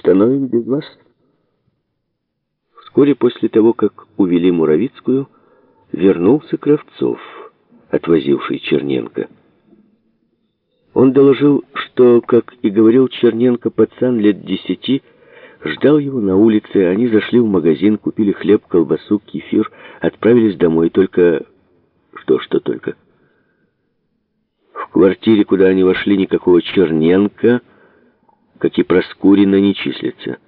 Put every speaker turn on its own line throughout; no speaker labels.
установим без вас. Вскоре после того, как увели Муравицкую, вернулся Кравцов, отвозивший Черненко. Он доложил, что, как и говорил Черненко, пацан лет десяти, ждал его на улице, они зашли в магазин, купили хлеб, колбасу, кефир, отправились домой, только... Что, что только? В квартире, куда они вошли, никакого Черненко, как и Проскурина, не числится.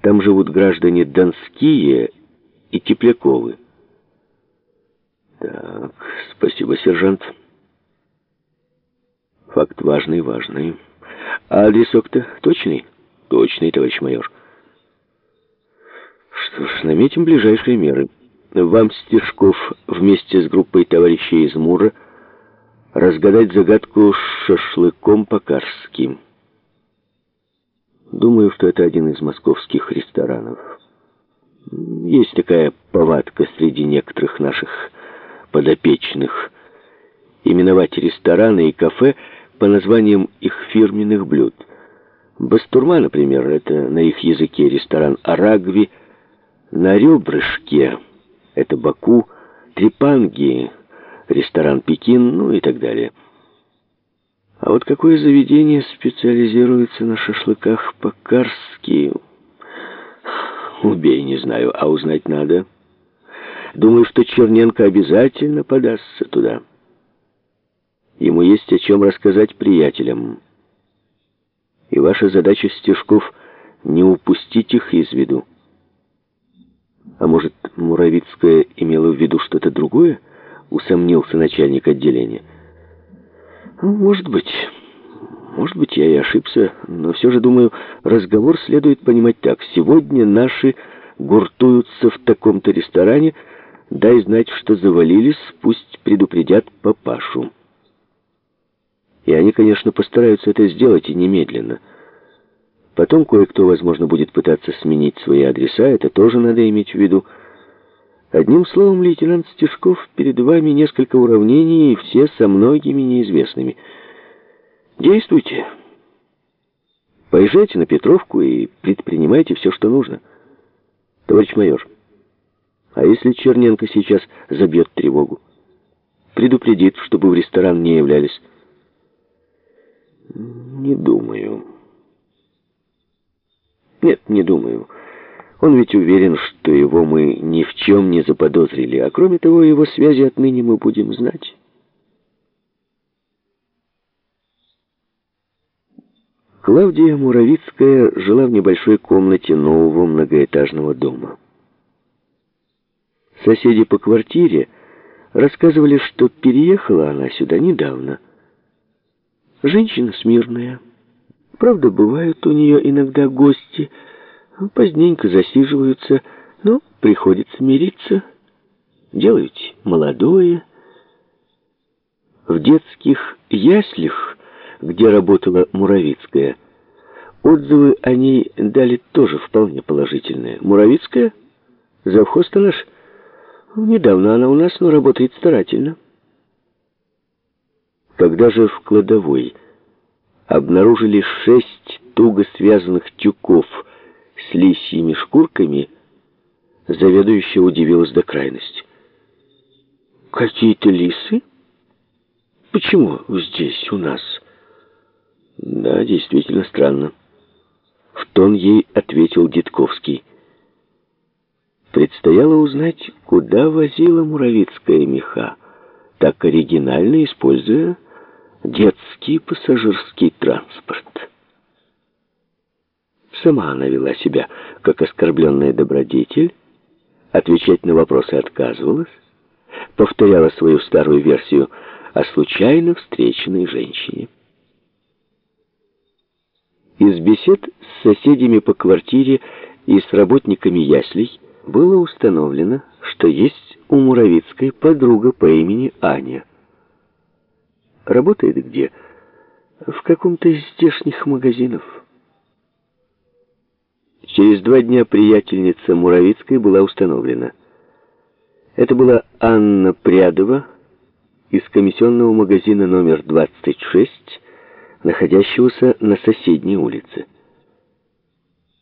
Там живут граждане Донские и Тепляковы. Так, спасибо, сержант. Факт важный, важный. А адресок-то точный? Точный, товарищ майор. Что ж, наметим ближайшие меры. Вам, Стешков, вместе с группой товарищей из Мура разгадать загадку с шашлыком по-карски. Думаю, что это один из московских ресторанов. Есть такая повадка среди некоторых наших подопечных именовать рестораны и кафе по названиям их фирменных блюд. Бастурма, например, это на их языке ресторан Арагви, на Ребрышке это Баку, Трипанги, ресторан Пекин, ну и так далее. А вот какое заведение специализируется на шашлыках по-карски? Убей, не знаю, а узнать надо. Думаю, что Черненко обязательно подастся туда. Ему есть о чем рассказать приятелям. И ваша задача, Стежков, не упустить их из виду. А может, Муравицкая имела в виду что-то другое? Усомнился начальник отделения. Ну, может быть. Может быть, я и ошибся, но все же, думаю, разговор следует понимать так. Сегодня наши гуртуются в таком-то ресторане, дай знать, что завалились, пусть предупредят папашу. И они, конечно, постараются это сделать и немедленно. Потом кое-кто, возможно, будет пытаться сменить свои адреса, это тоже надо иметь в виду. Одним словом, лейтенант Стешков, перед вами несколько уравнений, и все со многими неизвестными. Действуйте. Поезжайте на Петровку и предпринимайте все, что нужно. Товарищ майор, а если Черненко сейчас забьет тревогу? Предупредит, чтобы в ресторан не являлись. Не думаю. Нет, не думаю. Он ведь уверен, что его мы ни в чем не заподозрили, а кроме того, его связи отныне мы будем знать. Клавдия Муравицкая жила в небольшой комнате нового многоэтажного дома. Соседи по квартире рассказывали, что переехала она сюда недавно – Женщина смирная. Правда, бывают у нее иногда гости, поздненько засиживаются, но приходится мириться. Делают молодое. В детских яслях, где работала Муравицкая, отзывы о ней дали тоже вполне положительные. Муравицкая? Завхоз-то наш? Недавно она у нас, но работает старательно. Когда же в кладовой обнаружили шесть туго связанных тюков с лисьими шкурками, заведующая удивилась до крайности. «Какие-то лисы? Почему здесь, у нас?» «Да, действительно странно». В тон ей ответил Дедковский. Предстояло узнать, куда возила Муравицкая меха, так оригинально используя детский пассажирский транспорт. Сама она вела себя как оскорбленная добродетель, отвечать на вопросы отказывалась, повторяла свою старую версию о случайно встреченной женщине. Из бесед с соседями по квартире и с работниками яслей было установлено, что есть у Муравицкой подруга по имени Аня – Работает где? В каком-то из здешних магазинов. Через два дня приятельница Муравицкой была установлена. Это была Анна Прядова из комиссионного магазина номер 26, находящегося на соседней улице.